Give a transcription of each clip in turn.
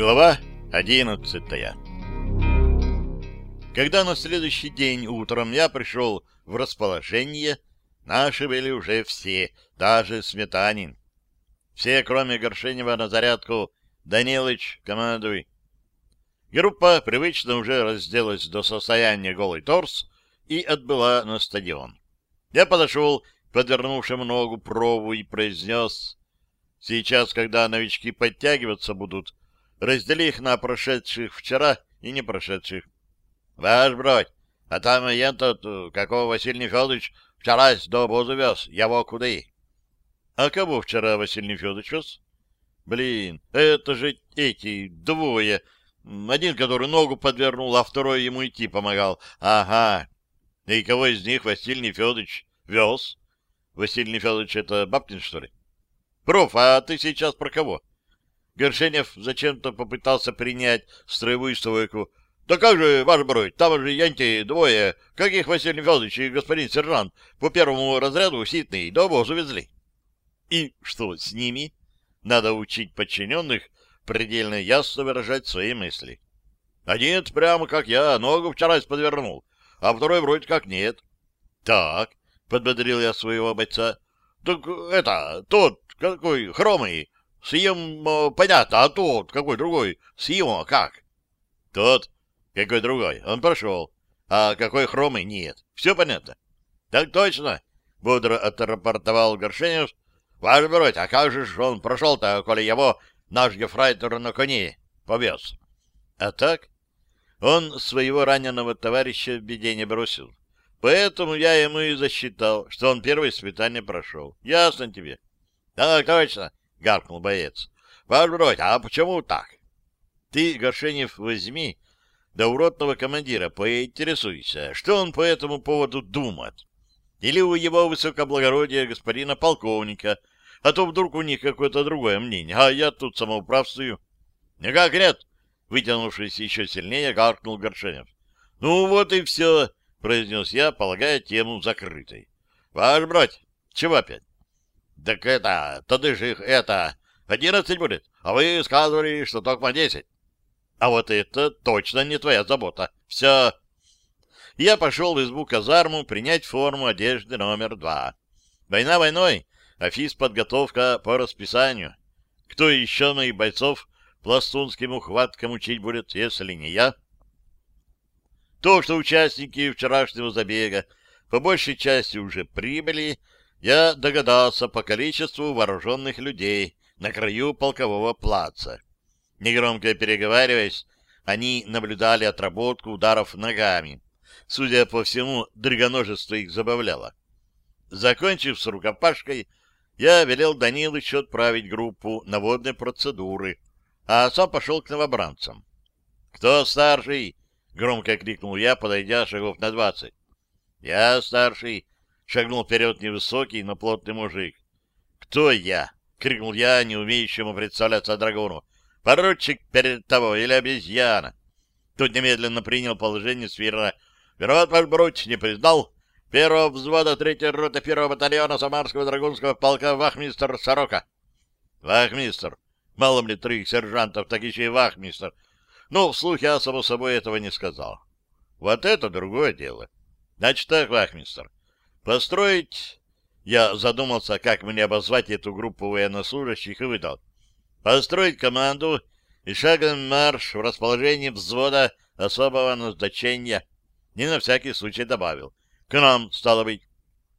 Глава одиннадцатая Когда на следующий день утром я пришел в расположение, наши были уже все, даже Сметанин. Все, кроме Горшенева, на зарядку. Данилыч, командуй. Группа привычно уже разделась до состояния голый торс и отбыла на стадион. Я подошел к подвернувшему ногу прову и произнес, «Сейчас, когда новички подтягиваться будут, раздели их на прошедших вчера и не прошедших. Ваш бродь, а там я тот, какого Василий Федорович вчера до обоза вез, его куда и? А кого вчера Василий Федорович вез? Блин, это же эти двое. Один, который ногу подвернул, а второй ему идти помогал. Ага. И кого из них Василий Федорович вез? Василий Федорович это Бабкин, что ли? Проф, а ты сейчас про кого? Горшенев зачем-то попытался принять строевую стойку. Да как же, ваш брой, там же янти двое, каких Василий Федорович и господин сержант по первому разряду ситный до обоза везли. И что с ними? Надо учить подчиненных предельно ясно выражать свои мысли. Один прямо как я, ногу вчера подвернул, а второй вроде как нет. Так, подбодрил я своего бойца. Так это, тот, какой, хромый, Съем, понятно, а тот, какой другой? Съем, как? Тот, какой другой, он прошел. А какой хромый, нет. Все понятно? Так точно, бодро отрапортовал Горшенев. Ваш бродь, а как же он прошел-то, коли его наш гефрайтер на коне повез? А так? Он своего раненого товарища в беде не бросил. Поэтому я ему и засчитал, что он первое испытание прошел. Ясно тебе? Так точно. — гаркнул боец. — Ваш бродь, а почему так? — Ты, Горшенев, возьми до уродного командира поинтересуйся, что он по этому поводу думает. Или у его высокоблагородия господина полковника, а то вдруг у них какое-то другое мнение, а я тут самоуправствую. — Никак нет! — вытянувшись еще сильнее, гаркнул Горшенев. — Ну вот и все, — произнес я, полагая тему закрытой. — Ваш брать, чего опять? Так это, тады же их это, одиннадцать будет, а вы сказывали, что только десять. А вот это точно не твоя забота. Все. Я пошел в избу казарму принять форму одежды номер два. Война войной, а физподготовка по расписанию. Кто еще моих бойцов пластунским ухваткам учить будет, если не я? То, что участники вчерашнего забега по большей части уже прибыли, я догадался по количеству вооруженных людей на краю полкового плаца. Негромко переговариваясь, они наблюдали отработку ударов ногами. Судя по всему, драгоножество их забавляло. Закончив с рукопашкой, я велел Данилычу отправить группу на водные процедуры, а сам пошел к новобранцам. «Кто старший?» — громко крикнул я, подойдя шагов на двадцать. «Я старший», шагнул вперед невысокий, но плотный мужик. «Кто я?» — крикнул я, не умеющему представляться драгуну. «Поручик перед того или обезьяна?» Тут немедленно принял положение свира. «Виноват ваш бруть, не признал. Первого взвода третьей роты первого батальона Самарского драгунского полка вахмистр Сорока». «Вахмистр. Мало мне троих сержантов, так еще и вахмистр. Но вслух я, само собой, этого не сказал. Вот это другое дело. Значит так, вахмистр, Построить... Я задумался, как мне обозвать эту группу военнослужащих и выдал. Построить команду и шагом марш в расположении взвода особого назначения. И на всякий случай добавил. К нам, стало быть.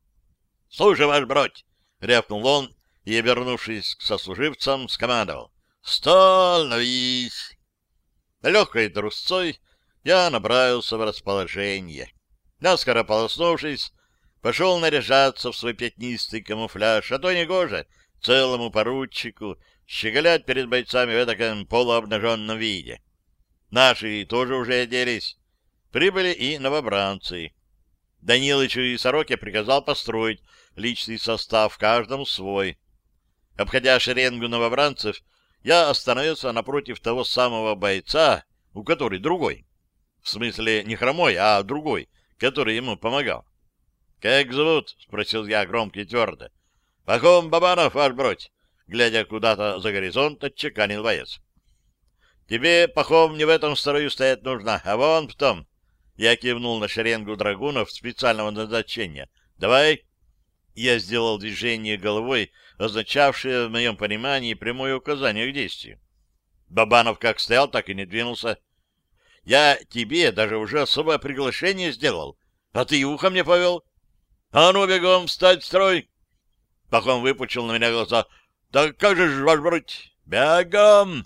— Слушай, ваш бродь! — рявкнул он и, обернувшись к сослуживцам, скомандовал. — Становись! Легкой трусцой я направился в расположение. Наскоро полоснувшись, пошел наряжаться в свой пятнистый камуфляж, а то не гоже целому поручику щеголять перед бойцами в таком полуобнаженном виде. Наши тоже уже оделись. Прибыли и новобранцы. Данилычу и Сороке приказал построить личный состав, каждому свой. Обходя шеренгу новобранцев, я остановился напротив того самого бойца, у которой другой. В смысле, не хромой, а другой, который ему помогал. «Как зовут?» — спросил я громко и твердо. «Пахом Бабанов, ваш бродь!» Глядя куда-то за горизонт, отчеканил боец. Тебе, Пахом, не в этом строю стоять нужно, а вон в том. Я кивнул на шеренгу драгунов специального назначения. Давай. Я сделал движение головой, означавшее в моем понимании прямое указание к действию. Бабанов как стоял, так и не двинулся. Я тебе даже уже особое приглашение сделал, а ты ухом мне повел. А ну, бегом, встать в строй! Пахом выпучил на меня глаза. «Да как же ж, ваш брать? Бегом!»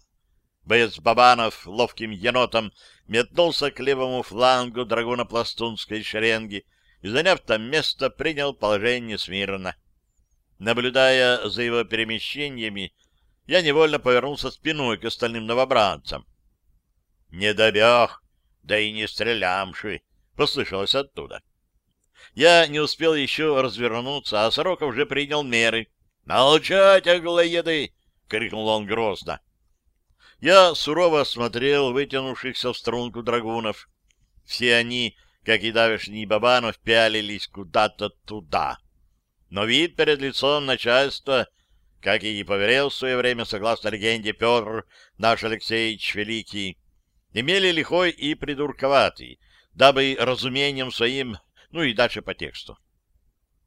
Боец Бабанов ловким енотом метнулся к левому флангу драгуно-пластунской шеренги и, заняв там место, принял положение смирно. Наблюдая за его перемещениями, я невольно повернулся спиной к остальным новобранцам. «Не добег, да и не стрелямши!» — послышалось оттуда. Я не успел еще развернуться, а Сороков уже принял меры. «Молчать, оглоеды!» — крикнул он грозно. Я сурово осмотрел вытянувшихся в струнку драгунов. Все они, как и давешний Бабанов, пялились куда-то туда. Но вид перед лицом начальства, как и поверил в свое время, согласно легенде, Петр наш Алексеевич Великий, имели лихой и придурковатый, дабы разумением своим, ну и дальше по тексту.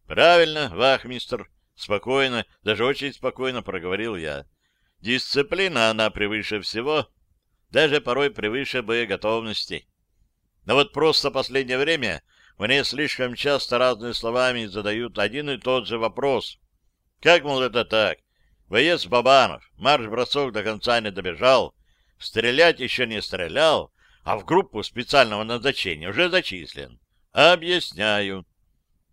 «Правильно, вахмистр», — спокойно, даже очень спокойно проговорил я. Дисциплина, она превыше всего, даже порой превыше боеготовности. Но вот просто последнее время мне слишком часто разными словами задают один и тот же вопрос. Как, мол, это так? Боец Бабанов, марш-бросок до конца не добежал, стрелять еще не стрелял, а в группу специального назначения уже зачислен. Объясняю.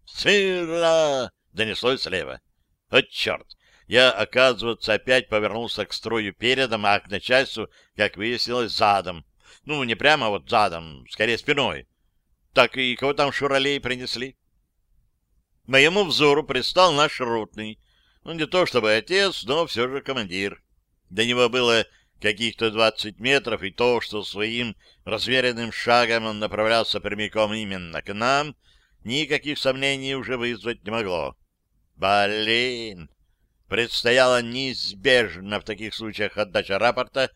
«Сыра!» — донеслось слева. «От черт! я, оказывается, опять повернулся к строю передом, а к начальству, как выяснилось, задом. Ну, не прямо вот задом, скорее спиной. Так и кого там шуралей принесли? Моему взору предстал наш ротный. Ну, не то чтобы отец, но все же командир. До него было каких-то двадцать метров, и то, что своим разверенным шагом он направлялся прямиком именно к нам, никаких сомнений уже вызвать не могло. Блин! Предстояло неизбежно в таких случаях отдача рапорта,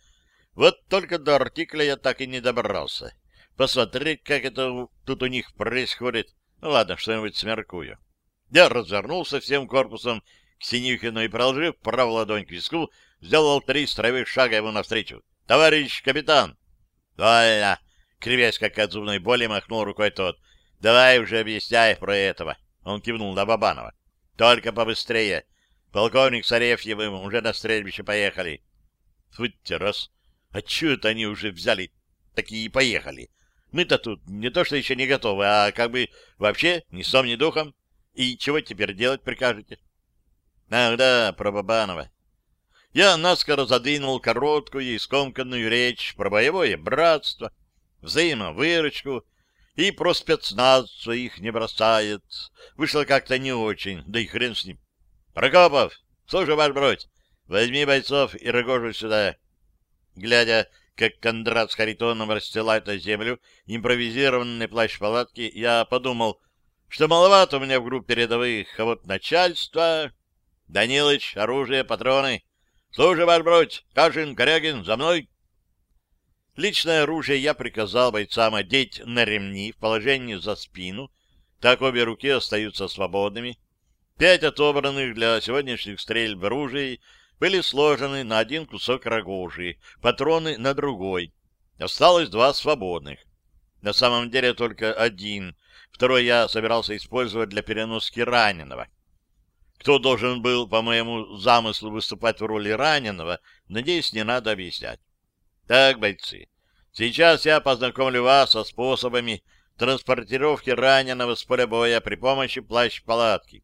вот только до артикля я так и не добрался. Посмотреть, как это тут у них происходит. Ну ладно, что-нибудь смеркую. Я развернулся всем корпусом к Синюхину и, проложив правую ладонь к виску, сделал три строевых шага ему навстречу. «Товарищ капитан!» «Вольно!» — кривясь, как от зубной боли, махнул рукой тот. «Давай уже объясняй про этого!» — он кивнул на Бабанова. «Только побыстрее!» Полковник с Арефьевым уже на стрельбище поехали. Хоть раз. А чё это они уже взяли такие и поехали? Мы-то тут не то что еще не готовы, а как бы вообще ни сом, ни духом. И чего теперь делать прикажете? Ах да, про Бабанова. Я наскоро задвинул короткую и скомканную речь про боевое братство, взаимовыручку и про спецназ своих не бросает. Вышло как-то не очень, да и хрен с ним. Прокопов, слушай, ваш бродь, возьми бойцов и Рогожу сюда. Глядя, как Кондрат с Харитоном расстилают на землю импровизированный плащ палатки, я подумал, что маловато у меня в группе рядовых, а вот начальство... Данилыч, оружие, патроны. Слушай, ваш бродь, Кашин, Корягин, за мной. Личное оружие я приказал бойцам одеть на ремни в положении за спину, так обе руки остаются свободными. Пять отобранных для сегодняшних стрельб оружий были сложены на один кусок рогожи, патроны на другой. Осталось два свободных. На самом деле только один. Второй я собирался использовать для переноски раненого. Кто должен был, по моему замыслу, выступать в роли раненого, надеюсь, не надо объяснять. Так, бойцы, сейчас я познакомлю вас со способами транспортировки раненого с поля боя при помощи плащ-палатки.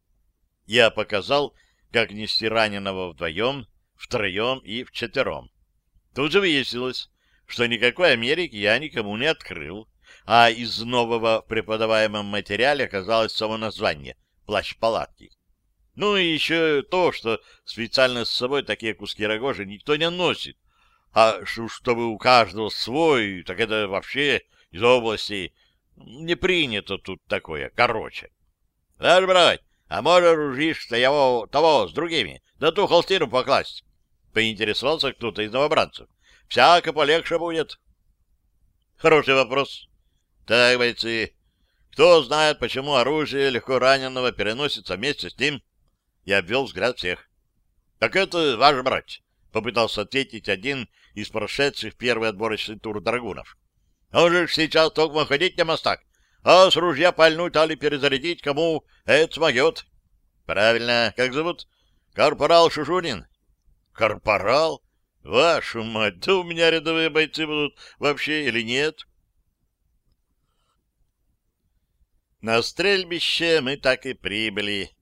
Я показал, как нести раненого вдвоем, втроем и вчетвером. Тут же выяснилось, что никакой Америки я никому не открыл, а из нового в преподаваемом материале оказалось само название — плащ-палатки. Ну и еще то, что специально с собой такие куски рогожи никто не носит, а чтобы у каждого свой, так это вообще из области не принято тут такое, короче. Ваш брать, а может, ружишься его того с другими, да ту холстину покласть? Поинтересовался кто-то из новобранцев. всяко полегче будет. Хороший вопрос. Так, бойцы, кто знает, почему оружие легко раненого переносится вместе с ним? Я обвел взгляд всех. Так это ваш брать, попытался ответить один из прошедших первый отборочный тур драгунов. Он же сейчас только ходить не мостак, а с ружья пальнуть али перезарядить кому это смогет. Правильно, как зовут? Корпорал Шушунин. Корпорал? Вашу мать, да у меня рядовые бойцы будут вообще или нет? На стрельбище мы так и прибыли.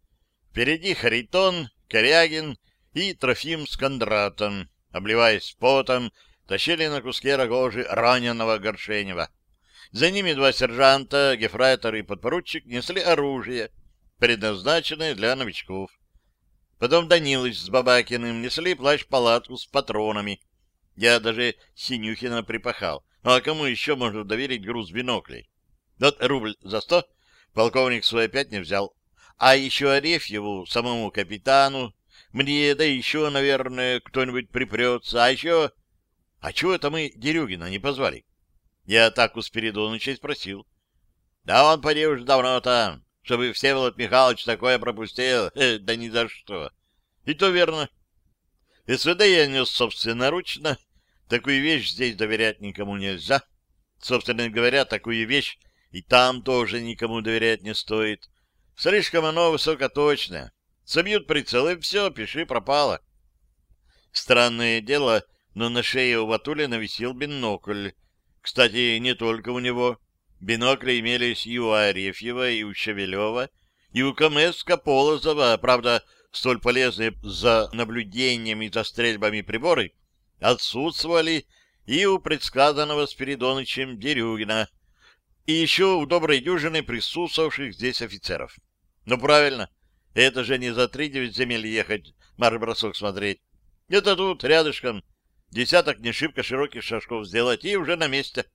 Впереди Харитон, Корягин и Трофим с Кондратом, обливаясь потом, тащили на куске рогожи раненого Горшенева. За ними два сержанта, гефрайтор и подпоручик несли оружие, предназначенное для новичков. Потом Данилыч с Бабакиным несли плащ-палатку с патронами. Я даже Синюхина припахал. А кому еще можно доверить груз биноклей? Вот рубль за сто полковник свой опять не взял. А еще Арефьеву, самому капитану, мне, да еще, наверное, кто-нибудь припрется. А еще... А чего это мы Дерюгина не позвали? Я так у Спиридоныча спросил. Да он, поди, уж давно там, чтобы Всеволод Михайлович такое пропустил. Э, да ни за что. И то верно. СВД я нес собственноручно. Такую вещь здесь доверять никому нельзя. Собственно говоря, такую вещь и там тоже никому доверять не стоит. Слишком оно высокоточное. Собьют прицел, и все, пиши, пропало. Странное дело, но на шее у Ватулина висел бинокль. Кстати, не только у него. Бинокли имелись и у Арефьева, и у Шевелева, и у Камеска Полозова. Правда, столь полезные за наблюдением и за стрельбами приборы отсутствовали и у предсказанного Спиридонычем Дерюгина, и еще у доброй дюжины присутствовавших здесь офицеров. Ну, правильно, это же не за три девять земель ехать, марш-бросок смотреть. Это тут, рядышком, десяток не шибко широких шажков сделать, и уже на месте.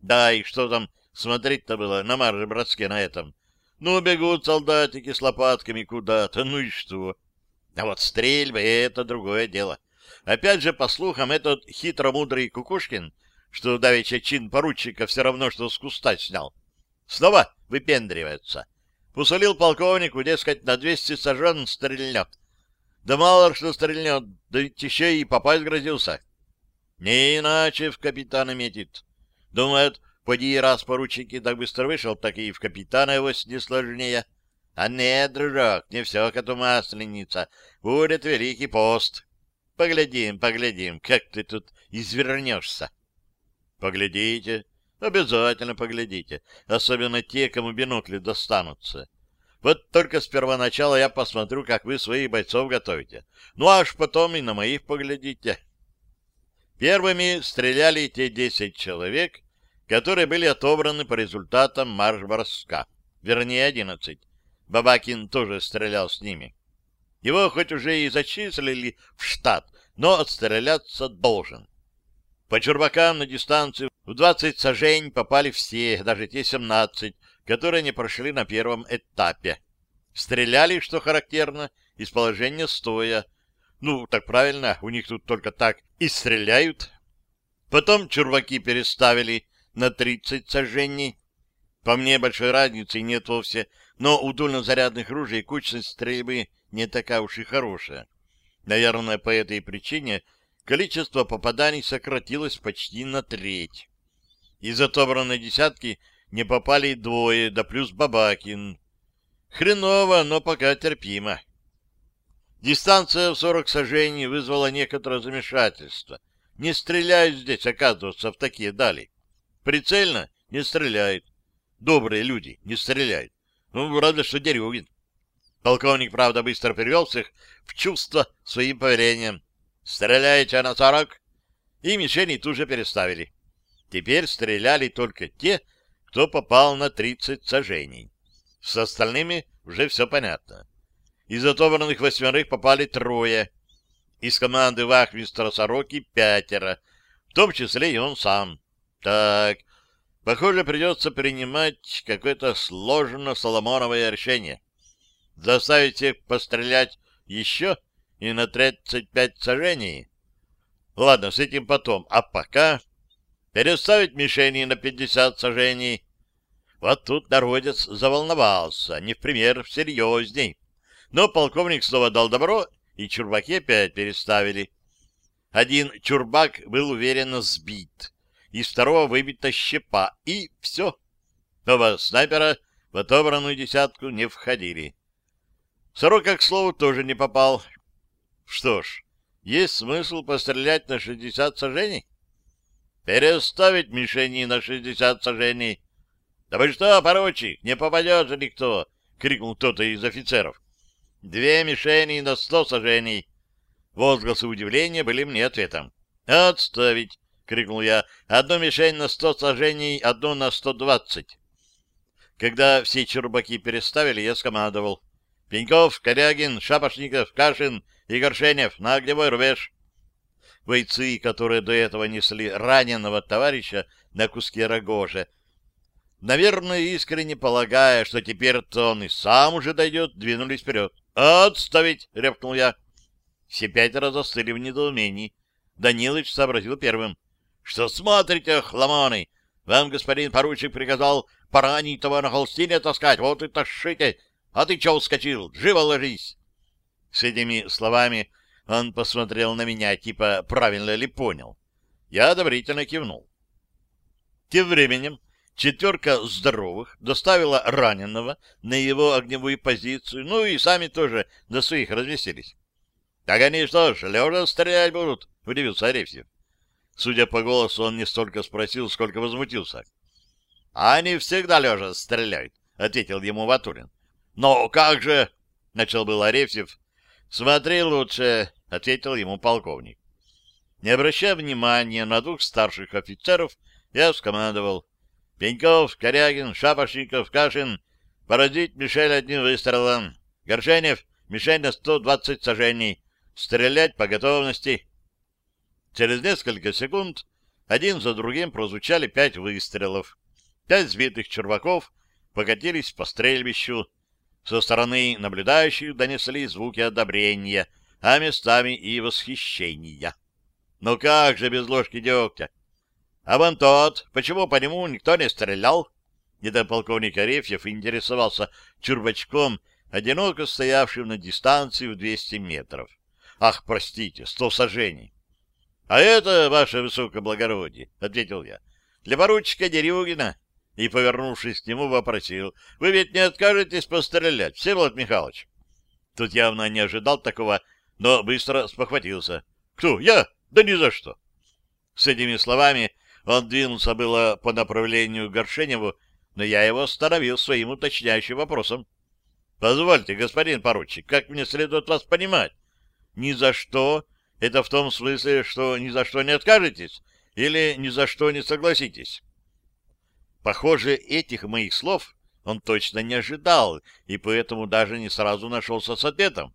Да, и что там смотреть-то было на марш-броске на этом? Ну, бегут солдатики с лопатками куда-то, ну и что? А вот стрельба — это другое дело. Опять же, по слухам, этот хитромудрый Кукушкин, что давеча чин поручика все равно, что с куста снял, снова выпендривается. Посолил полковнику, дескать, на двести сажен стрельнет. Да мало что стрельнет, да ведь еще и попасть грозился. Не иначе в капитана метит. Думают, поди раз поручики так быстро вышел, так и в капитана его не сложнее. А нет, дружок, не все коту масленица. Будет великий пост. Поглядим, поглядим, как ты тут извернешься. Поглядите, обязательно поглядите, особенно те, кому бинокли достанутся. Вот только с первоначала я посмотрю, как вы своих бойцов готовите. Ну, аж потом и на моих поглядите. Первыми стреляли те десять человек, которые были отобраны по результатам марш-броска. Вернее, одиннадцать. Бабакин тоже стрелял с ними. Его хоть уже и зачислили в штат, но отстреляться должен. По чурбакам на дистанцию в двадцать сажень попали все, даже те семнадцать, которые не прошли на первом этапе. Стреляли, что характерно, из положения стоя. Ну, так правильно, у них тут только так и стреляют. Потом чурваки переставили на тридцать сожжений. По мне, большой разницы нет вовсе, но у дульнозарядных ружей кучность стрельбы не такая уж и хорошая. Наверное, по этой причине количество попаданий сократилось почти на треть. Из отобранной десятки не попали двое, да плюс Бабакин. Хреново, но пока терпимо. Дистанция в 40 сажений вызвала некоторое замешательство. Не стреляют здесь, оказывается, в такие дали. Прицельно не стреляют. Добрые люди не стреляют. Ну, разве что Дерюгин. Полковник, правда, быстро привел всех в чувство своим поверением. «Стреляйте на сорок!» И мишени тут же переставили. Теперь стреляли только те, кто попал на тридцать сажений. С остальными уже все понятно. Из отобранных восьмерых попали трое. Из команды вахмистра Сороки пятеро, в том числе и он сам. Так, похоже, придется принимать какое-то сложно соломоновое решение. Заставить всех пострелять еще и на тридцать пять сажений. Ладно, с этим потом. А пока переставить мишени на 50 сажений. Вот тут народец заволновался, не в пример серьезней. Но полковник снова дал добро, и чурбаки опять переставили. Один чурбак был уверенно сбит, из второго выбита щепа, и все. Оба снайпера в отобранную десятку не входили. Сорока, к слову, тоже не попал. Что ж, есть смысл пострелять на 60 сажений? Переставить мишени на 60 сажений. — Да вы что, поручик, не попадет же никто! — крикнул кто-то из офицеров. — Две мишени на сто сажений. Возгласы удивления были мне ответом. «Отставить!» — крикнул я. «Одну мишень на сто сажений, одну на сто двадцать». Когда все чербаки переставили, я скомандовал. «Пеньков, Корягин, Шапошников, Кашин и Горшенев на огневой рубеж!» Бойцы, которые до этого несли раненого товарища на куске рогожа, наверное, искренне полагая, что теперь-то он и сам уже дойдет, двинулись вперед. «Отставить!» — рявкнул я. Все пятеро застыли в недоумении. Данилыч сообразил первым. — Что смотрите, хламоны? Вам господин поручик приказал поранитого на холстине таскать, вот и тащите. А ты чего вскочил? Живо ложись! С этими словами он посмотрел на меня, типа, правильно ли понял. Я одобрительно кивнул. Тем временем четверка здоровых доставила раненого на его огневую позицию, ну и сами тоже до своих разместились. — Так они что ж, лежа стрелять будут? — удивился Арефьев. Судя по голосу, он не столько спросил, сколько возмутился. — Они всегда лежа стреляют, — ответил ему Ватурин. — Но как же... — начал был Арефьев. — Смотри лучше, — ответил ему полковник. Не обращая внимания на двух старших офицеров, я скомандовал. — Пеньков, Корягин, Шапошников, Кашин, поразить Мишель одним выстрелом. Горшенев, мишень на сто двадцать сажений. Стрелять по готовности. Через несколько секунд один за другим прозвучали пять выстрелов. Пять сбитых черваков покатились по стрельбищу. Со стороны наблюдающих донесли звуки одобрения, а местами и восхищения. Но как же без ложки дегтя? А вон тот, почему по нему никто не стрелял? Недополковник Арефьев интересовался чурбачком, одиноко стоявшим на дистанции в 200 метров. Ах, простите, сто сажений. — А это, ваше высокоблагородие, — ответил я, — для поручика Дерюгина. И, повернувшись к нему, вопросил, — вы ведь не откажетесь пострелять, Всеволод Михайлович? Тут явно не ожидал такого, но быстро спохватился. — Кто? Я? Да ни за что. С этими словами он двинулся было по направлению к Горшеневу, но я его остановил своим уточняющим вопросом. — Позвольте, господин поручик, как мне следует вас понимать? ни за что, это в том смысле, что ни за что не откажетесь или ни за что не согласитесь. Похоже, этих моих слов он точно не ожидал, и поэтому даже не сразу нашелся с ответом.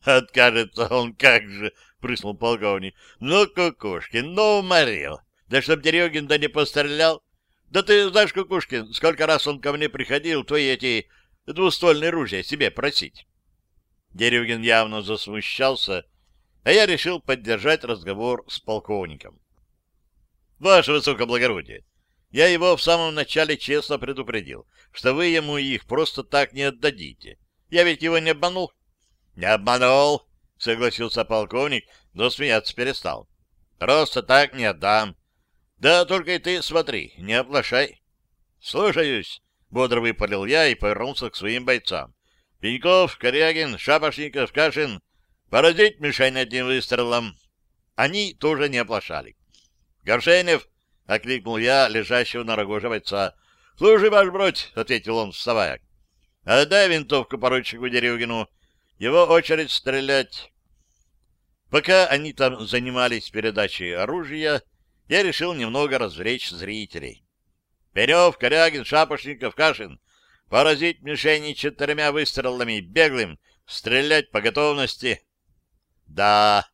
«Откажется он как же!» — прыснул полковник. «Ну, Кукушкин, ну, уморил! Да чтоб Дерегин да не пострелял! Да ты знаешь, Кукушкин, сколько раз он ко мне приходил твои эти двуствольные ружья себе просить!» Дерюгин явно засмущался, а я решил поддержать разговор с полковником. «Ваше высокоблагородие, я его в самом начале честно предупредил, что вы ему их просто так не отдадите. Я ведь его не обманул?» «Не обманул», — согласился полковник, но смеяться перестал. «Просто так не отдам. Да только и ты смотри, не оплошай». «Слушаюсь», — бодро выпалил я и повернулся к своим бойцам. Пеньков, Корягин, Шапошников, Кашин. Поразить мишень одним выстрелом. Они тоже не оплошали. Горшенев, — окликнул я лежащего на рогоже бойца. — Служи, ваш бродь, — ответил он, вставая. — Отдай винтовку поручику Дерюгину. Его очередь стрелять. Пока они там занимались передачей оружия, я решил немного развлечь зрителей. Перев, Корягин, Шапошников, Кашин — Поразить мишени четырьмя выстрелами, беглым, стрелять по готовности. Да,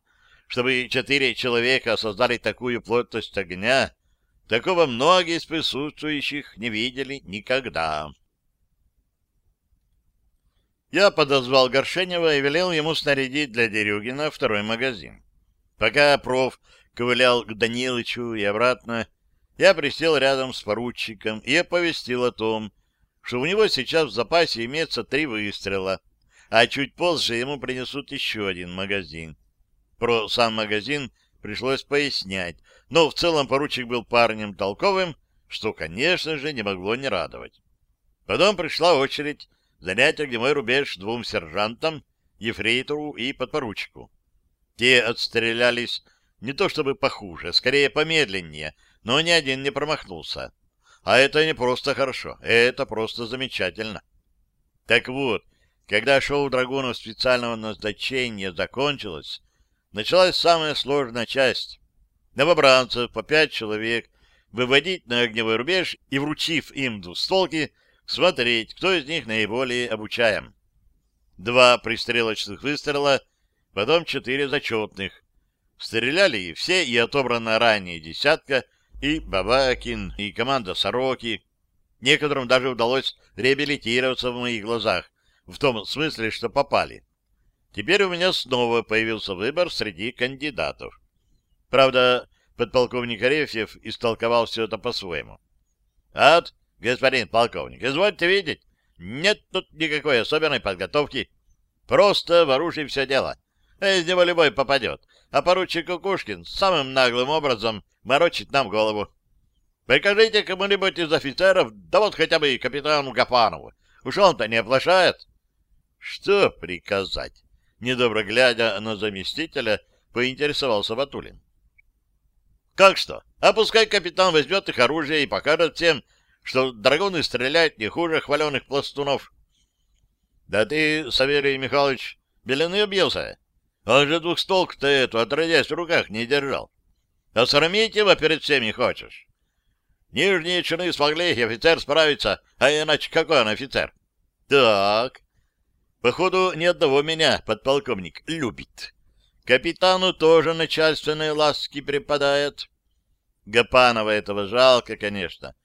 чтобы четыре человека создали такую плотность огня, такого многие из присутствующих не видели никогда. Я подозвал Горшенева и велел ему снарядить для Дерюгина второй магазин. Пока проф ковылял к Данилычу и обратно, я присел рядом с поручиком и оповестил о том, что у него сейчас в запасе имеется три выстрела, а чуть позже ему принесут еще один магазин. Про сам магазин пришлось пояснять, но в целом поручик был парнем толковым, что, конечно же, не могло не радовать. Потом пришла очередь занять огневой рубеж двум сержантам, ефрейтору и подпоручику. Те отстрелялись не то чтобы похуже, скорее помедленнее, но ни один не промахнулся. А это не просто хорошо, это просто замечательно. Так вот, когда шоу драгунов специального назначения закончилось, началась самая сложная часть. Новобранцев по пять человек выводить на огневой рубеж и, вручив им двустволки, смотреть, кто из них наиболее обучаем. Два пристрелочных выстрела, потом четыре зачетных. Стреляли все, и отобрана ранее десятка, и Бабакин, и команда Сороки. Некоторым даже удалось реабилитироваться в моих глазах, в том смысле, что попали. Теперь у меня снова появился выбор среди кандидатов. Правда, подполковник Арефьев истолковал все это по-своему. — Ад, господин полковник, извольте видеть, нет тут никакой особенной подготовки. Просто в оружии все дело. Из него любой попадет. А поручик Кукушкин самым наглым образом морочит нам голову. Прикажите кому-нибудь из офицеров, да вот хотя бы капитану Гапанову. Уж он-то не оплошает. Что приказать? Недобро глядя на заместителя, поинтересовался Батулин. Как что? А пускай капитан возьмет их оружие и покажет всем, что драгуны стреляют не хуже хваленых пластунов. Да ты, Саверий Михайлович, белены объелся. Он же двухстолк-то эту, отродясь, в руках не держал. А срамить его перед всеми хочешь? Нижние чины смогли, офицер справиться, а иначе какой он офицер? Так, походу, ни одного меня подполковник любит. Капитану тоже начальственные ласки преподает. Гапанова этого жалко, конечно.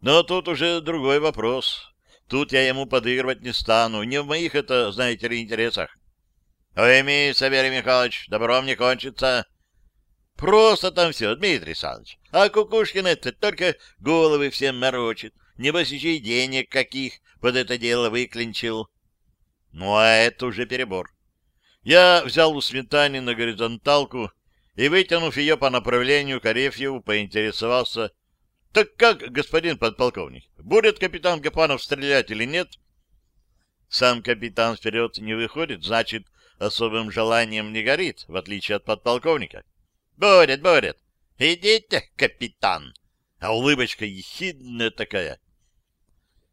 Но тут уже другой вопрос. Тут я ему подыгрывать не стану. Не в моих это, знаете ли, интересах. Уйми, Саверий Михайлович, добром не кончится. Просто там все, Дмитрий Александрович. А Кукушкин это только головы всем морочит. Небось, еще денег каких под это дело выклинчил. Ну, а это уже перебор. Я взял у Сметани на горизонталку и, вытянув ее по направлению к Арефьеву, поинтересовался, «Так как, господин подполковник, будет капитан Гапанов стрелять или нет?» Сам капитан вперед не выходит, значит, особым желанием не горит, в отличие от подполковника. «Будет, будет! Идите, капитан!» А улыбочка ехидная такая.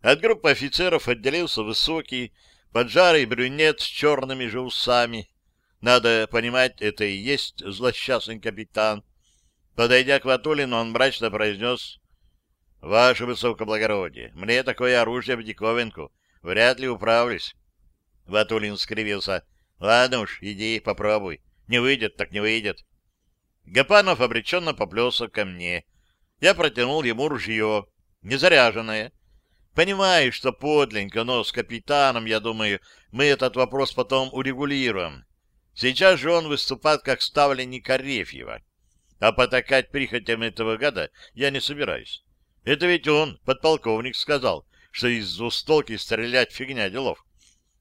От группы офицеров отделился высокий, Поджарый брюнет с черными же усами. Надо понимать, это и есть злосчастный капитан. Подойдя к Ватулину, он мрачно произнес, «Ваше высокоблагородие, мне такое оружие в диковинку. Вряд ли управлюсь». Ватулин скривился. «Ладно уж, иди, попробуй. Не выйдет, так не выйдет». Гапанов обреченно поплелся ко мне. Я протянул ему ружье, незаряженное, Понимаю, что подленько, но с капитаном, я думаю, мы этот вопрос потом урегулируем. Сейчас же он выступает как ставленник Арефьева. А потакать прихотям этого гада я не собираюсь. Это ведь он, подполковник, сказал, что из двустолки стрелять фигня делов.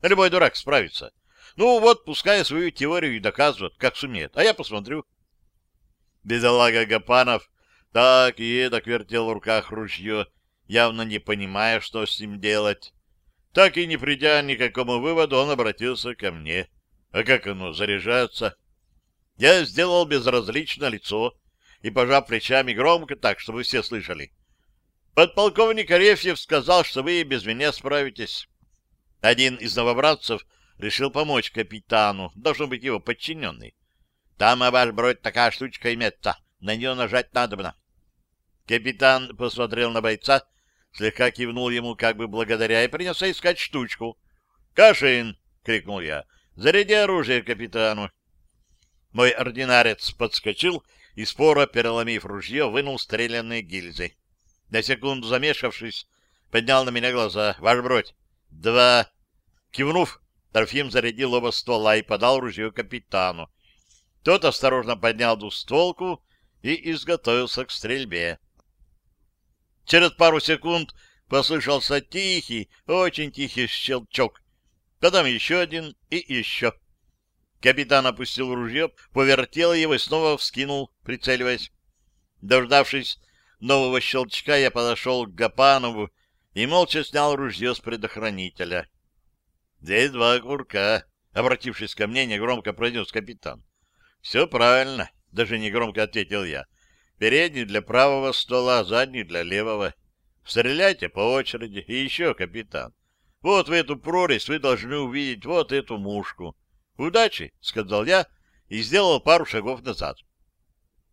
Любой дурак справится. Ну вот, пускай свою теорию и доказывает, как сумеет, а я посмотрю. Бедолага Гапанов так и эдак вертел в руках ружье, явно не понимая, что с ним делать. Так и не придя ни к какому выводу, он обратился ко мне. А как оно заряжается? Я сделал безразличное лицо и, пожав плечами громко так, чтобы все слышали. Подполковник Арефьев сказал, что вы без меня справитесь. Один из новобранцев решил помочь капитану, должен быть его подчиненный. Там, а ваш бродь, такая штучка имеется, на нее нажать надобно. Капитан посмотрел на бойца, слегка кивнул ему как бы благодаря и принялся искать штучку. «Кашин!» — крикнул я. «Заряди оружие капитану!» Мой ординарец подскочил и, споро переломив ружье, вынул стрелянные гильзы. На секунду замешавшись, поднял на меня глаза. «Ваш бродь!» «Два!» Кивнув, Трофим зарядил оба ствола и подал ружье капитану. Тот осторожно поднял двустволку и изготовился к стрельбе. Через пару секунд послышался тихий, очень тихий щелчок, потом еще один и еще. Капитан опустил ружье, повертел его и снова вскинул, прицеливаясь. Дождавшись нового щелчка, я подошел к Гапанову и молча снял ружье с предохранителя. — Здесь два курка, — обратившись ко мне, негромко произнес капитан. — Все правильно, — даже негромко ответил я. — Передний для правого стола, задний для левого. Стреляйте по очереди. И еще, капитан, вот в эту прорезь вы должны увидеть вот эту мушку. Удачи, — сказал я и сделал пару шагов назад.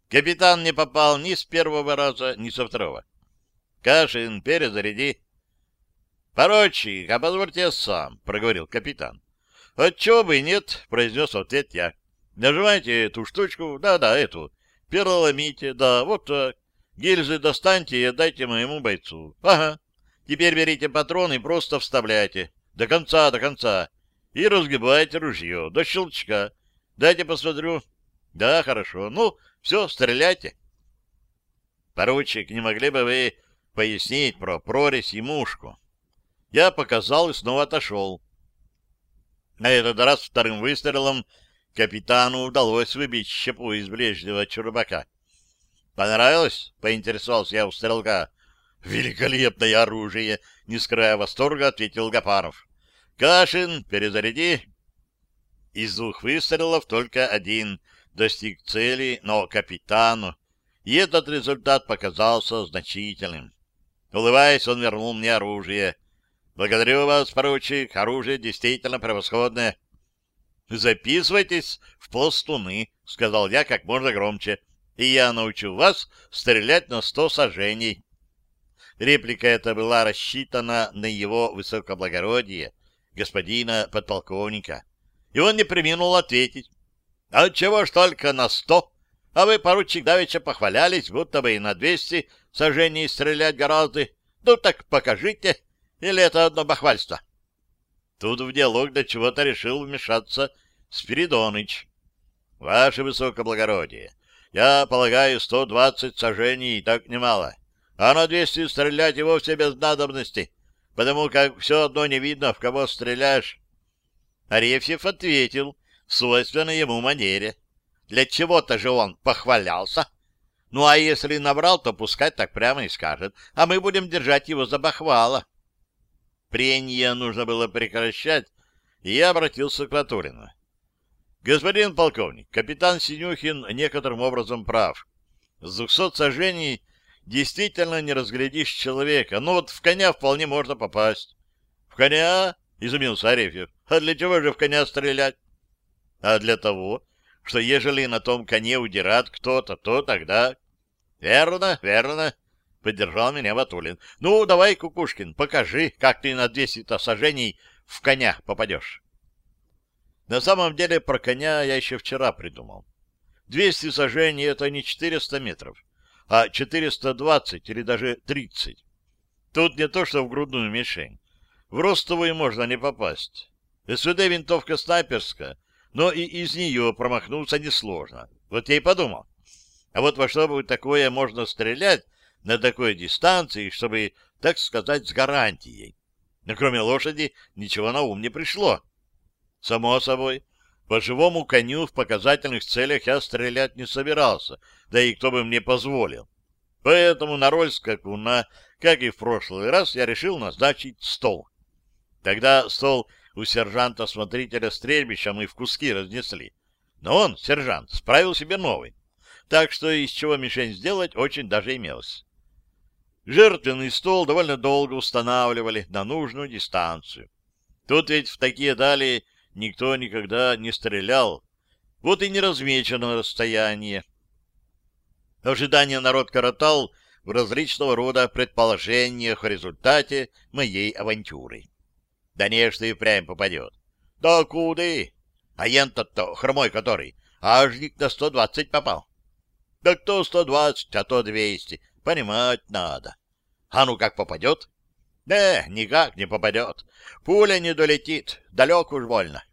Капитан не попал ни с первого раза, ни со второго. Кашин, перезаряди. — Поручик, а позвольте я сам, — проговорил капитан. — Отчего бы и нет, — произнес ответ я. — Нажимайте эту штучку, да-да, эту. Переломите, да, вот так. Гильзы достаньте и отдайте моему бойцу. Ага. Теперь берите патроны и просто вставляйте. До конца, до конца. И разгибайте ружье до щелчка. Дайте посмотрю. Да, хорошо. Ну, все, стреляйте. Поручик, не могли бы вы пояснить про прорезь и мушку? Я показал и снова отошел. На этот раз вторым выстрелом капитану удалось выбить щепу из ближнего чурбака. «Понравилось?» — поинтересовался я у стрелка. «Великолепное оружие!» — не скрывая восторга, ответил Гапаров. «Кашин, перезаряди!» Из двух выстрелов только один достиг цели, но капитану, и этот результат показался значительным. Улыбаясь, он вернул мне оружие. «Благодарю вас, поручик, оружие действительно превосходное». «Записывайтесь в пластуны», — сказал я как можно громче и я научу вас стрелять на сто сажений. Реплика эта была рассчитана на его высокоблагородие, господина подполковника. И он не приминул ответить. — А чего ж только на сто? А вы, поручик Давича, похвалялись, будто бы и на двести сажений стрелять гораздо. Ну так покажите. Или это одно бахвальство? Тут в диалог до чего-то решил вмешаться Спиридоныч. — Ваше высокоблагородие, я полагаю, сто двадцать сажений и так немало. А на двести стрелять и вовсе без надобности, потому как все одно не видно, в кого стреляешь. Арефьев ответил в свойственной ему манере. Для чего-то же он похвалялся. Ну, а если наврал, то пускай так прямо и скажет, а мы будем держать его за бахвала. Прения нужно было прекращать, и я обратился к Ватурину. Господин полковник, капитан Синюхин некоторым образом прав. С двухсот сажений действительно не разглядишь человека, но вот в коня вполне можно попасть. — В коня? — изумился Арефьев. — А для чего же в коня стрелять? — А для того, что ежели на том коне удирает кто-то, то тогда... — Верно, верно, — поддержал меня Ватулин. — Ну, давай, Кукушкин, покажи, как ты на двести сажений в коня попадешь. На самом деле про коня я еще вчера придумал. 200 сажений — это не 400 метров, а 420 или даже 30. Тут не то, что в грудную мишень. В ростовую можно не попасть. СВД винтовка снайперская, но и из нее промахнуться несложно. Вот я и подумал. А вот во что бы такое можно стрелять на такой дистанции, чтобы, так сказать, с гарантией. Но кроме лошади ничего на ум не пришло. Само собой, по живому коню в показательных целях я стрелять не собирался, да и кто бы мне позволил. Поэтому на роль скакуна, как и в прошлый раз, я решил назначить стол. Тогда стол у сержанта-смотрителя стрельбища мы в куски разнесли. Но он, сержант, справил себе новый. Так что из чего мишень сделать очень даже имелось. Жертвенный стол довольно долго устанавливали на нужную дистанцию. Тут ведь в такие дали никто никогда не стрелял. Вот и не размечено расстояние. Ожидание народ коротал в различного рода предположениях о результате моей авантюры. Да не, что и прям попадет. Да куда? А ян-то хромой который, ажник на сто двадцать попал. Да кто сто двадцать, а то двести, понимать надо. А ну как попадет? Да, никак не попадет. Пуля не долетит, далеко уж больно.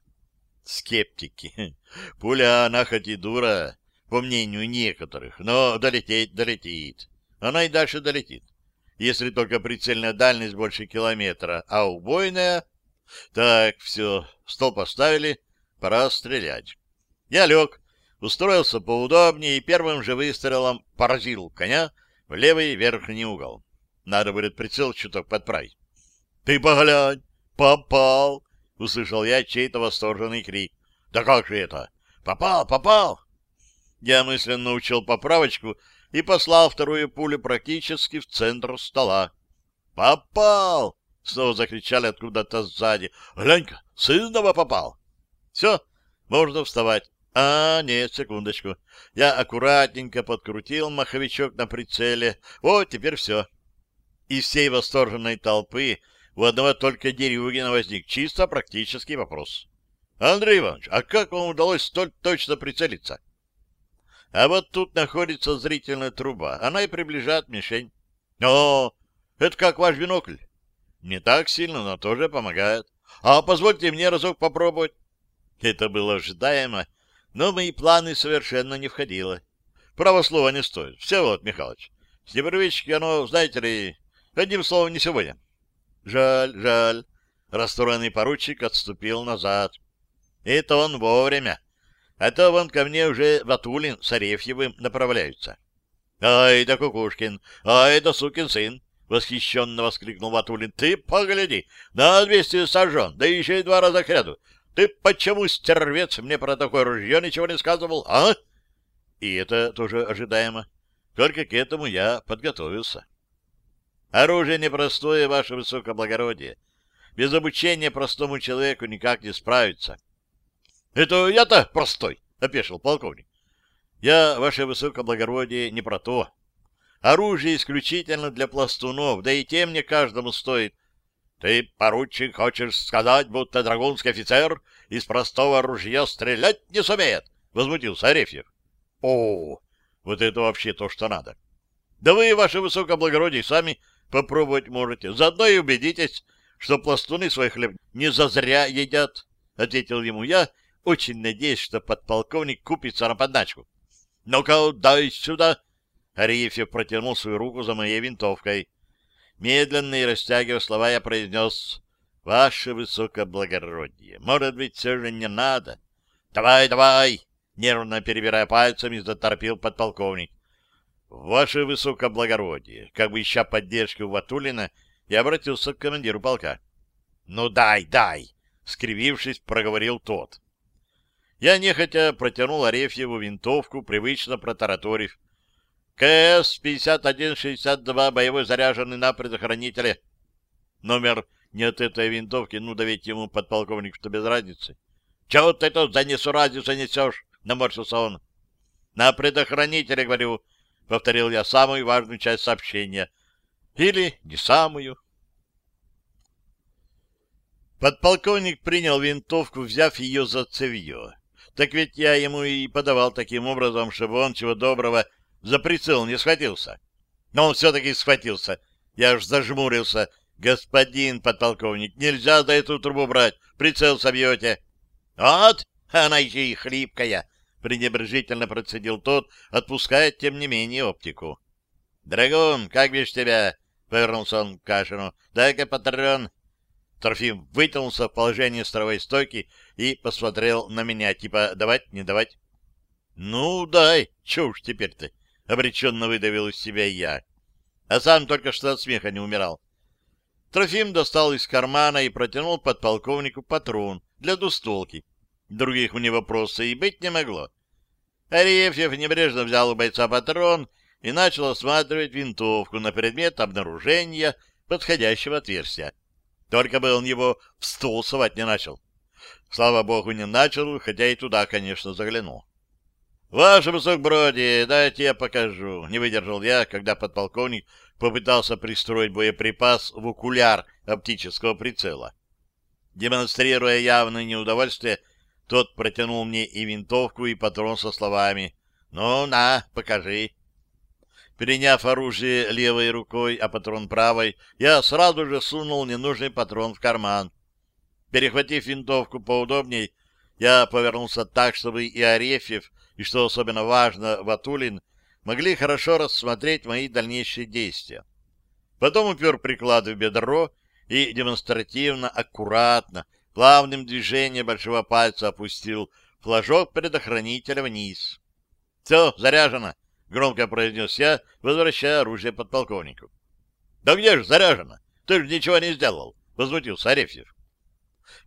Скептики. Пуля, она хоть и дура, по мнению некоторых, но долететь долетит. Она и дальше долетит, если только прицельная дальность больше километра, а убойная... Так, все, стол поставили, пора стрелять. Я лег, устроился поудобнее и первым же выстрелом поразил коня в левый верхний угол. Надо будет прицел чуток подправить. — Ты поглянь, попал! — услышал я чей-то восторженный крик. — Да как же это? Попал, попал! Я мысленно учел поправочку и послал вторую пулю практически в центр стола. «Попал!» — снова закричали откуда-то сзади. «Глянь-ка, попал!» «Все, можно вставать. А, нет, секундочку. Я аккуратненько подкрутил маховичок на прицеле. Вот, теперь все. Из всей восторженной толпы у одного только Дерюгина возник чисто практический вопрос. Андрей Иванович, а как вам удалось столь точно прицелиться? А вот тут находится зрительная труба. Она и приближает мишень. О, это как ваш бинокль. Не так сильно, но тоже помогает. А позвольте мне разок попробовать. Это было ожидаемо, но в мои планы совершенно не входило. Право слова не стоит. Всеволод Михайлович, с непривычки оно, знаете ли, одним словом, не сегодня. Жаль, жаль. Расстроенный поручик отступил назад. Это он вовремя. А то вон ко мне уже Ватулин с Арефьевым направляются. — Ай да Кукушкин! Ай да сукин сын! — восхищенно воскликнул Ватулин. — Ты погляди! На двести сожжен, да еще и два раза кряду. Ты почему, стервец, мне про такое ружье ничего не сказывал, а? И это тоже ожидаемо. Только к этому я подготовился. Оружие непростое, ваше высокоблагородие. Без обучения простому человеку никак не справиться. — Это я-то простой, — опешил полковник. — Я, ваше высокоблагородие, не про то. Оружие исключительно для пластунов, да и тем не каждому стоит ты, поручик, хочешь сказать, будто драгунский офицер из простого ружья стрелять не сумеет? — возмутился Арефьев. — О, вот это вообще то, что надо. Да вы, ваше высокоблагородие, сами попробовать можете. Заодно и убедитесь, что пластуны свой хлеб не зазря едят, — ответил ему я, очень надеясь, что подполковник купится на подначку. — Ну-ка, дай сюда! Арефьев протянул свою руку за моей винтовкой. Медленно и растягивая слова, я произнес «Ваше высокоблагородие, может быть, все же не надо?» «Давай, давай!» — нервно перебирая пальцами, заторпил подполковник. «Ваше высокоблагородие!» Как бы ища поддержки у Ватулина, я обратился к командиру полка. «Ну дай, дай!» — скривившись, проговорил тот. Я нехотя протянул Арефьеву винтовку, привычно протараторив. КС-5162, боевой заряженный на предохранителе. Номер не от этой винтовки, ну да ведь ему подполковник что без разницы. Чего ты тут за несуразицу несешь? Наморщился он. На предохранителе, говорю, повторил я самую важную часть сообщения. Или не самую. Подполковник принял винтовку, взяв ее за цевье. Так ведь я ему и подавал таким образом, чтобы он, чего доброго, за прицел не схватился. Но он все-таки схватился. Я аж зажмурился. Господин подполковник, нельзя за эту трубу брать. Прицел собьете. Вот, она еще и хлипкая. Пренебрежительно процедил тот, отпуская, тем не менее, оптику. «Драгун, как бишь тебя?» — повернулся он к Кашину. «Дай-ка патрон». Трофим вытянулся в положение стровой стойки и посмотрел на меня, типа «давать, не давать». «Ну, дай, че уж теперь-то?» — обреченно выдавил из себя я. А сам только что от смеха не умирал. Трофим достал из кармана и протянул подполковнику патрон для двустволки. Других мне вопросов и быть не могло. Арефьев небрежно взял у бойца патрон и начал осматривать винтовку на предмет обнаружения подходящего отверстия. Только бы он его в стол совать не начал. Слава богу, не начал, хотя и туда, конечно, заглянул. «Ваше высокобродие, дайте я покажу», — не выдержал я, когда подполковник попытался пристроить боеприпас в окуляр оптического прицела. Демонстрируя явное неудовольствие, тот протянул мне и винтовку, и патрон со словами «Ну, на, покажи». Приняв оружие левой рукой, а патрон правой, я сразу же сунул ненужный патрон в карман. Перехватив винтовку поудобней, я повернулся так, чтобы и Арефьев, и, что особенно важно, Ватулин могли хорошо рассмотреть мои дальнейшие действия. Потом упер приклад в бедро и демонстративно, аккуратно, плавным движением большого пальца опустил флажок предохранителя вниз. — Все, заряжено, — громко произнес я, возвращая оружие подполковнику. — Да где же заряжено? Ты же ничего не сделал, — возмутился Арефьев.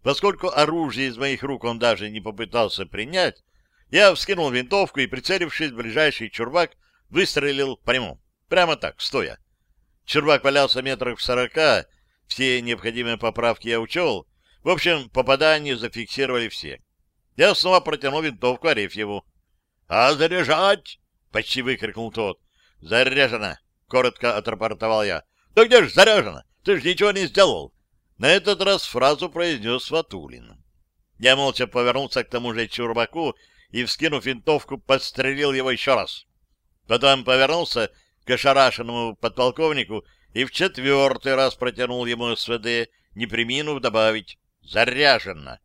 Поскольку оружие из моих рук он даже не попытался принять, я вскинул винтовку и, прицелившись в ближайший чурбак, выстрелил по нему. Прямо так, стоя. Чурбак валялся метрах в сорока, все необходимые поправки я учел. В общем, попадание зафиксировали все. Я снова протянул винтовку Арефьеву. — А заряжать? — почти выкрикнул тот. — Заряжено! — коротко отрапортовал я. — Да где же заряжено? Ты же ничего не сделал! На этот раз фразу произнес Ватулин. Я молча повернулся к тому же чурбаку и, вскинув винтовку, подстрелил его еще раз. Потом повернулся к ошарашенному подполковнику и в четвертый раз протянул ему СВД, не приминув добавить «заряженно».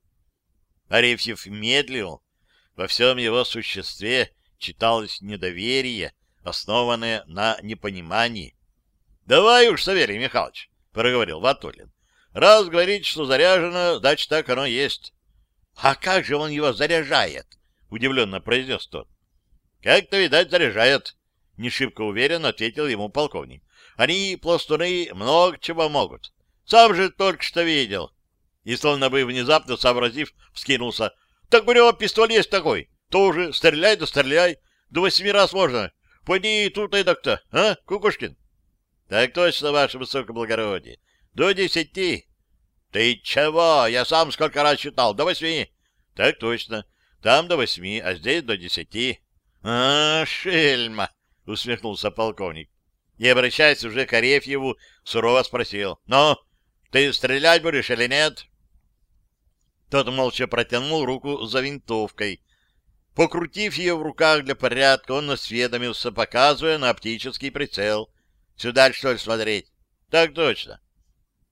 Арефьев медлил. Во всем его существе читалось недоверие, основанное на непонимании. — Давай уж, Саверий Михайлович, — проговорил Ватулин. — Раз говорить, что заряжено, значит, так оно есть. — А как же он его заряжает? — удивленно произнес тот. — Как-то, видать, заряжает, — не шибко уверенно ответил ему полковник. — Они, пластуны, много чего могут. Сам же только что видел. И, словно бы внезапно сообразив, вскинулся. — Так него пистолет есть такой. Тоже стреляй да стреляй. До восьми раз можно. Пойди тут и так-то, а, Кукушкин? — Так точно, ваше высокоблагородие. До десяти. — Ты чего? Я сам сколько раз считал. До восьми. — Так точно. Там до восьми, а здесь до десяти. — А, шельма! — усмехнулся полковник. И, обращаясь уже к Арефьеву, сурово спросил. — Ну, ты стрелять будешь или нет? Тот молча протянул руку за винтовкой. Покрутив ее в руках для порядка, он осведомился, показывая на оптический прицел. — Сюда, что ли, смотреть? — Так точно.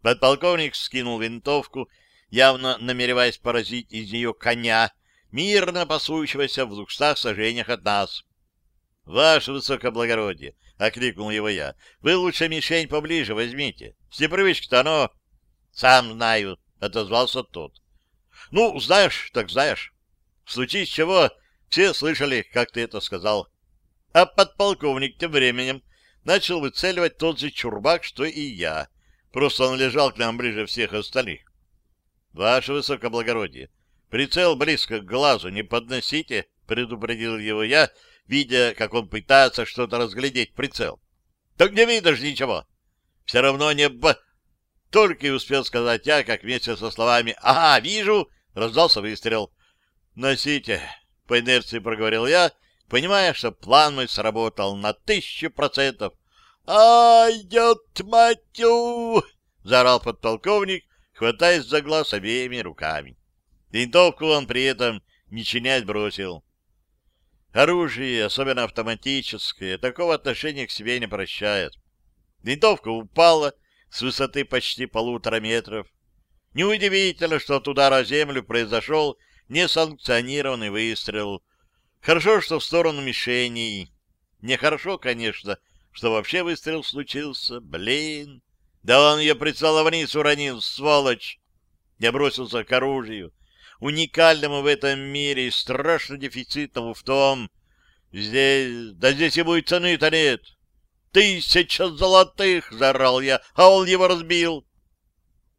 Подполковник скинул винтовку, явно намереваясь поразить из нее коня, мирно пасующегося в двухстах сажениях от нас. — Ваше высокоблагородие! — окликнул его я. — Вы лучше мишень поближе возьмите. С непривычки-то оно... — Сам знаю, — отозвался тот. — Ну, знаешь, так знаешь. В случае чего, все слышали, как ты это сказал. А подполковник тем временем начал выцеливать тот же чурбак, что и я. Просто он лежал к нам ближе всех остальных. — Ваше высокоблагородие, Прицел близко к глазу не подносите, предупредил его я, видя, как он пытается что-то разглядеть прицел. Так не видишь ничего. Все равно не б... Только и успел сказать я, как вместе со словами «Ага, вижу!» раздался выстрел. «Носите!» — по инерции проговорил я, понимая, что план мой сработал на тысячу процентов. «Ай, матю!» — заорал подполковник, хватаясь за глаз обеими руками. Винтовку он при этом не чинять бросил. Оружие, особенно автоматическое, такого отношения к себе не прощает. Винтовка упала с высоты почти полутора метров. Неудивительно, что от удара о землю произошел несанкционированный выстрел. Хорошо, что в сторону мишеней. Нехорошо, конечно, что вообще выстрел случился. Блин! Да он ее прицела вниз уронил, сволочь! Я бросился к оружию уникальному в этом мире и страшно дефицитному в том, здесь, да здесь и цены-то нет. Тысяча золотых, заорал я, а он его разбил.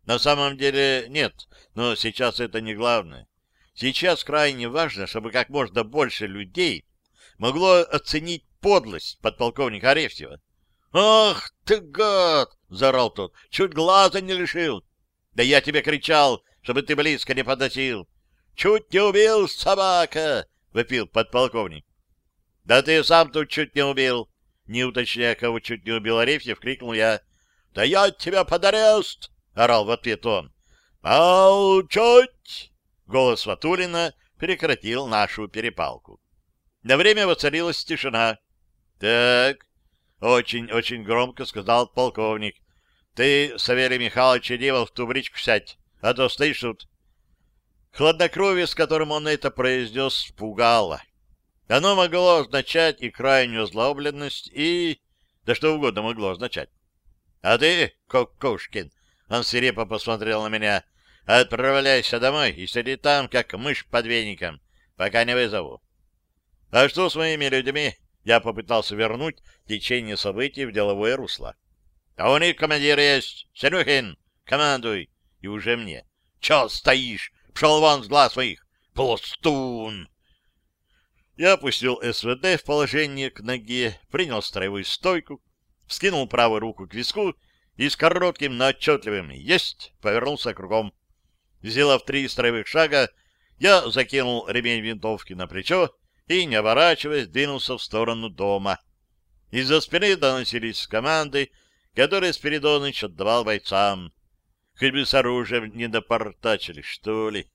На самом деле нет, но сейчас это не главное. Сейчас крайне важно, чтобы как можно больше людей могло оценить подлость подполковника Арефьева. «Ах ты, гад!» — заорал тот. «Чуть глаза не лишил!» «Да я тебе кричал, чтобы ты близко не подносил. Чуть не убил собака! — вопил подполковник. — Да ты сам тут чуть не убил! Не уточняя, кого чуть не убил Арефьев, крикнул я. — Да я тебя под арест! — орал в ответ он. — Молчать! Голос Ватулина прекратил нашу перепалку. На время воцарилась тишина. — Так, очень-очень громко сказал полковник. — Ты, Савелий Михайлович, иди в ту бричку сядь, а то стоишь тут. Хладнокровие, с которым он это произнес, пугало. Оно могло означать и крайнюю озлобленность, и... Да что угодно могло означать. А ты, Кокошкин, он свирепо посмотрел на меня, отправляйся домой и сиди там, как мышь под веником, пока не вызову. А что с моими людьми? Я попытался вернуть течение событий в деловое русло. А у них командир есть. Серюхин, командуй. И уже мне. Че стоишь? Пшел вон с глаз своих. Пластун! Я опустил СВД в положение к ноге, принял строевую стойку, вскинул правую руку к виску и с коротким, но отчетливым «Есть!» повернулся кругом. Сделав три строевых шага, я закинул ремень винтовки на плечо и, не оборачиваясь, двинулся в сторону дома. Из-за спины доносились команды, которые Спиридоныч отдавал бойцам. Хоть бы с оружием не допортачили, что ли.